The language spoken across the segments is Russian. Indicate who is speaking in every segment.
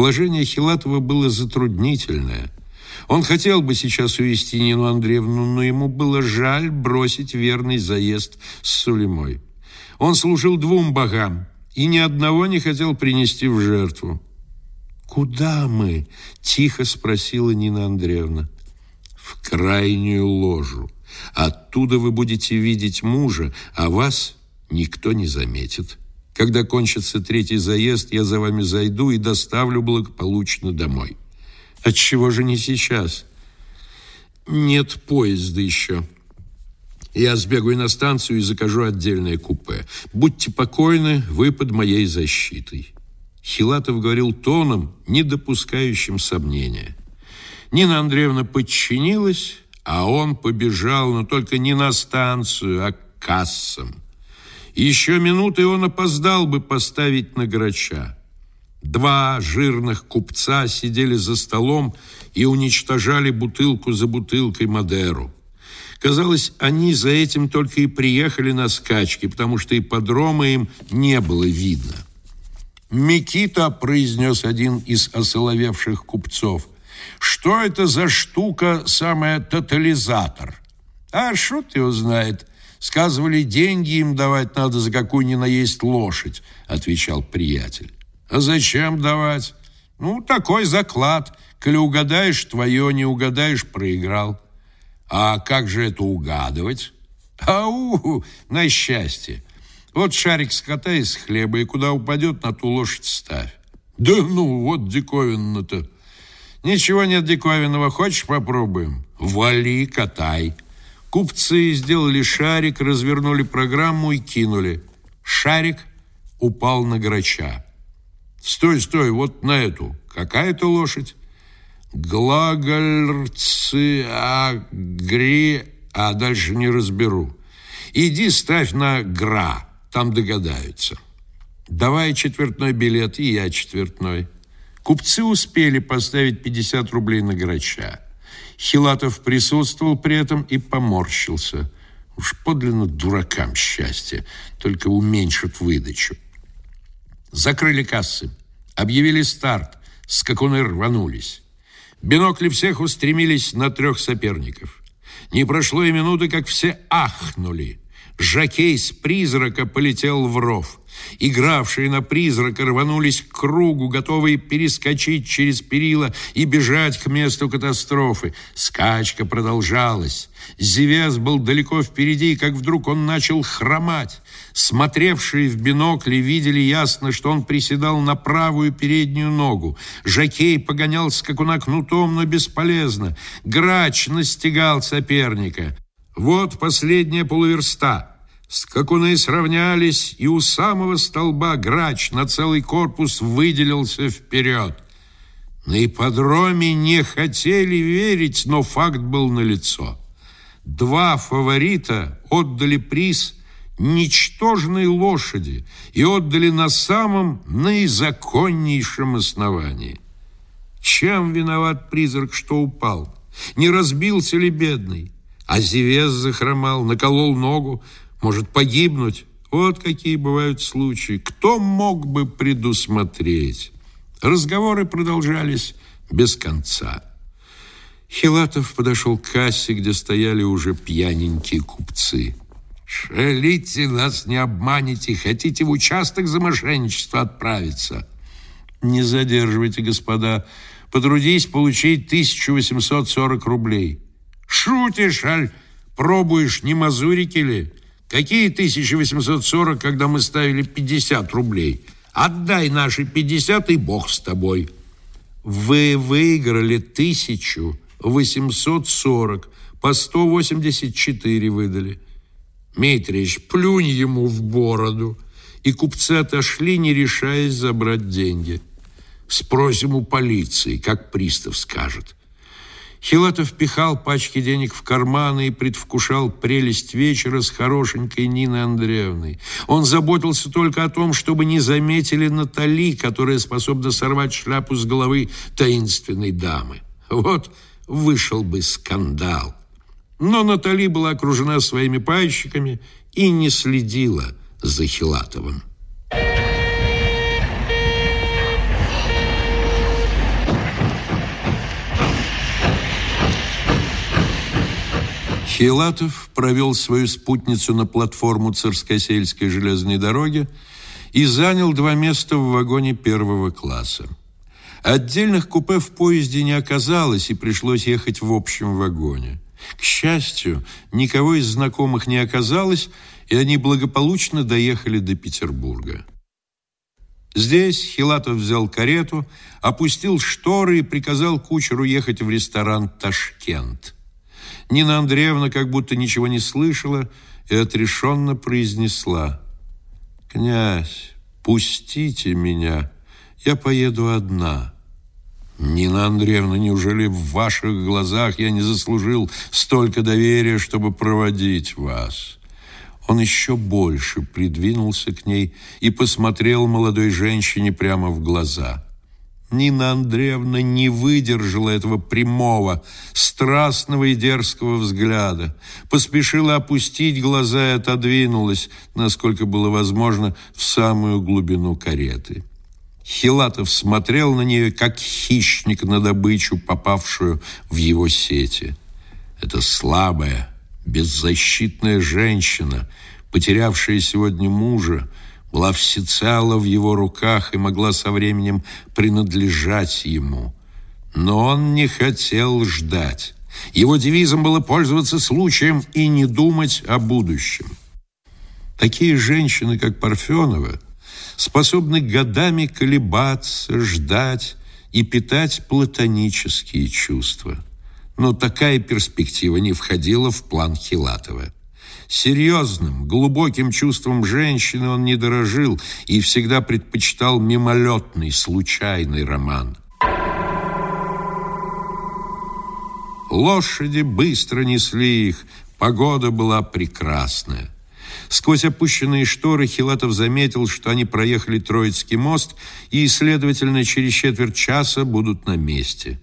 Speaker 1: Положение Хилатова было затруднительное. Он хотел бы сейчас увести Нину Андреевну, но ему было жаль бросить верный заезд с Сулемой. Он служил двум богам и ни одного не хотел принести в жертву. «Куда мы?» – тихо спросила Нина Андреевна. «В крайнюю ложу. Оттуда вы будете видеть мужа, а вас никто не заметит. Когда кончится третий заезд, я за вами зайду и доставлю благополучно домой». «Отчего же не сейчас?» «Нет поезда еще». Я сбегаю на станцию и закажу отдельное купе. Будьте покойны, вы под моей защитой. Хилатов говорил тоном, не допускающим сомнения. Нина Андреевна подчинилась, а он побежал, но только не на станцию, а к кассам. Еще минуты он опоздал бы поставить на грача. Два жирных купца сидели за столом и уничтожали бутылку за бутылкой Мадеру. Казалось, они за этим только и приехали на скачки, потому что и подрома им не было видно. «Микита», — произнес один из осоловевших купцов, «что это за штука, самая тотализатор?» «А шут его знает. Сказывали, деньги им давать надо за какую ни наесть лошадь», — отвечал приятель. «А зачем давать?» «Ну, такой заклад. Коли угадаешь, твое, не угадаешь, проиграл». А как же это угадывать? Ау, на счастье. Вот шарик скота из хлеба, и куда упадет, на ту лошадь ставь. Да ну, вот диковинно-то. Ничего нет диковинного, хочешь попробуем? Вали, катай. Купцы сделали шарик, развернули программу и кинули. Шарик упал на грача. Стой, стой, вот на эту. Какая это лошадь? Глагольцы, а гри, а дальше не разберу. Иди ставь на гра, там догадаются. Давай четвертной билет, и я четвертной. Купцы успели поставить 50 рублей на грача. Хилатов присутствовал при этом и поморщился. Уж подлинно дуракам счастье, только уменьшат выдачу. Закрыли кассы, объявили старт, скакуны рванулись. Бинокли всех устремились на трех соперников. Не прошло и минуты, как все ахнули. Жакей с призрака полетел в ров. Игравшие на призрака рванулись к кругу, готовые перескочить через перила и бежать к месту катастрофы. Скачка продолжалась. Зевес был далеко впереди, как вдруг он начал хромать. Смотревшие в бинокли видели ясно, что он приседал на правую переднюю ногу. Жакей погонял скакуна кнутом, но бесполезно. Грач настигал соперника. Вот последняя полуверста. Скакуны сравнялись, и у самого столба грач на целый корпус выделился вперед. На ипподроме не хотели верить, но факт был налицо. Два фаворита отдали приз ничтожной лошади и отдали на самом наизаконнейшем основании. Чем виноват призрак, что упал? Не разбился ли бедный? А Зевес захромал, наколол ногу, может погибнуть. Вот какие бывают случаи. Кто мог бы предусмотреть? Разговоры продолжались без конца. Хилатов подошел к кассе, где стояли уже пьяненькие купцы. «Шалите, нас не обманете. Хотите в участок за мошенничество отправиться?» «Не задерживайте, господа. Потрудись получить 1840 рублей». «Шутишь, аль? Пробуешь, не мазурики ли? Какие 1840, когда мы ставили 50 рублей? Отдай наши 50, и бог с тобой». «Вы выиграли тысячу 840, по 184 выдали. Митрич, плюнь ему в бороду. И купцы отошли, не решаясь забрать деньги. Спросим у полиции, как пристав скажет. Хилатов пихал пачки денег в карманы и предвкушал прелесть вечера с хорошенькой Ниной Андреевной. Он заботился только о том, чтобы не заметили Натали, которая способна сорвать шляпу с головы таинственной дамы. Вот вышел бы скандал. Но Натали была окружена своими пайщиками и не следила за Хилатовым. Хилатов провел свою спутницу на платформу Царскосельской железной дороги и занял два места в вагоне первого класса. Отдельных купе в поезде не оказалось, и пришлось ехать в общем вагоне. К счастью, никого из знакомых не оказалось, и они благополучно доехали до Петербурга. Здесь Хилатов взял карету, опустил шторы и приказал кучеру ехать в ресторан «Ташкент». Нина Андреевна как будто ничего не слышала и отрешенно произнесла «Князь, пустите меня, я поеду одна». «Нина Андреевна, неужели в ваших глазах я не заслужил столько доверия, чтобы проводить вас?» Он еще больше придвинулся к ней и посмотрел молодой женщине прямо в глаза. Нина Андреевна не выдержала этого прямого, страстного и дерзкого взгляда, поспешила опустить глаза и отодвинулась, насколько было возможно, в самую глубину кареты. Хилатов смотрел на нее, как хищник на добычу, попавшую в его сети. Это слабая, беззащитная женщина, потерявшая сегодня мужа, была всецело в его руках и могла со временем принадлежать ему. Но он не хотел ждать. Его девизом было пользоваться случаем и не думать о будущем. Такие женщины, как Парфенова, способны годами колебаться, ждать и питать платонические чувства. Но такая перспектива не входила в план Хилатова. Серьезным, глубоким чувством женщины он не дорожил и всегда предпочитал мимолетный, случайный роман. Лошади быстро несли их, погода была прекрасная. Сквозь опущенные шторы Хилатов заметил, что они проехали Троицкий мост и, следовательно, через четверть часа будут на месте.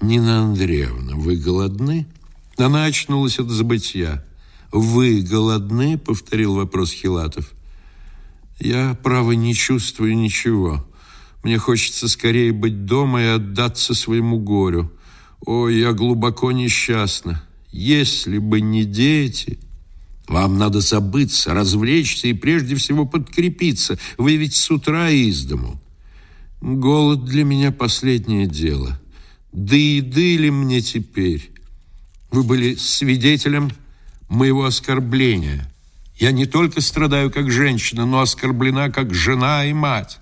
Speaker 1: «Нина Андреевна, вы голодны?» Она очнулась от забытья. «Вы голодны?» — повторил вопрос Хилатов. «Я, право, не чувствую ничего. Мне хочется скорее быть дома и отдаться своему горю. Ой, я глубоко несчастна. Если бы не дети...» «Вам надо забыться, развлечься и прежде всего подкрепиться. Вы ведь с утра из дому». «Голод для меня последнее дело. Да еды ли мне теперь? Вы были свидетелем...» моего оскорбления. Я не только страдаю как женщина, но оскорблена как жена и мать.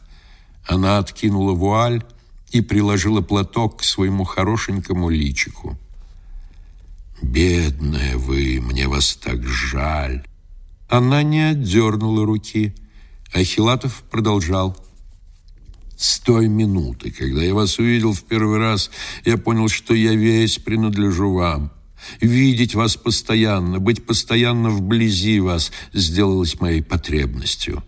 Speaker 1: Она откинула вуаль и приложила платок к своему хорошенькому личику. «Бедная вы, мне вас так жаль!» Она не отдернула руки. Ахилатов продолжал. «С той минуты, когда я вас увидел в первый раз, я понял, что я весь принадлежу вам. Видеть вас постоянно, быть постоянно вблизи вас сделалось моей потребностью.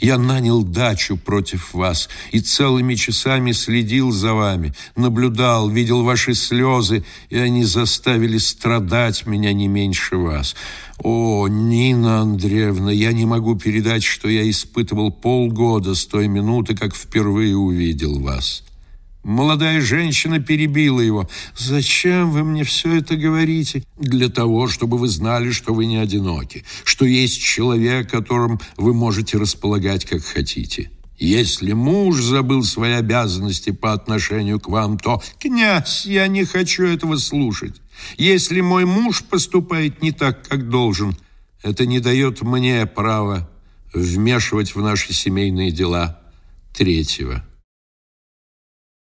Speaker 1: Я нанял дачу против вас и целыми часами следил за вами, наблюдал, видел ваши слезы, и они заставили страдать меня не меньше вас. О, Нина Андреевна, я не могу передать, что я испытывал полгода с той минуты, как впервые увидел вас. Молодая женщина перебила его. «Зачем вы мне все это говорите?» «Для того, чтобы вы знали, что вы не одиноки, что есть человек, которым вы можете располагать, как хотите. Если муж забыл свои обязанности по отношению к вам, то, князь, я не хочу этого слушать. Если мой муж поступает не так, как должен, это не дает мне права вмешивать в наши семейные дела третьего».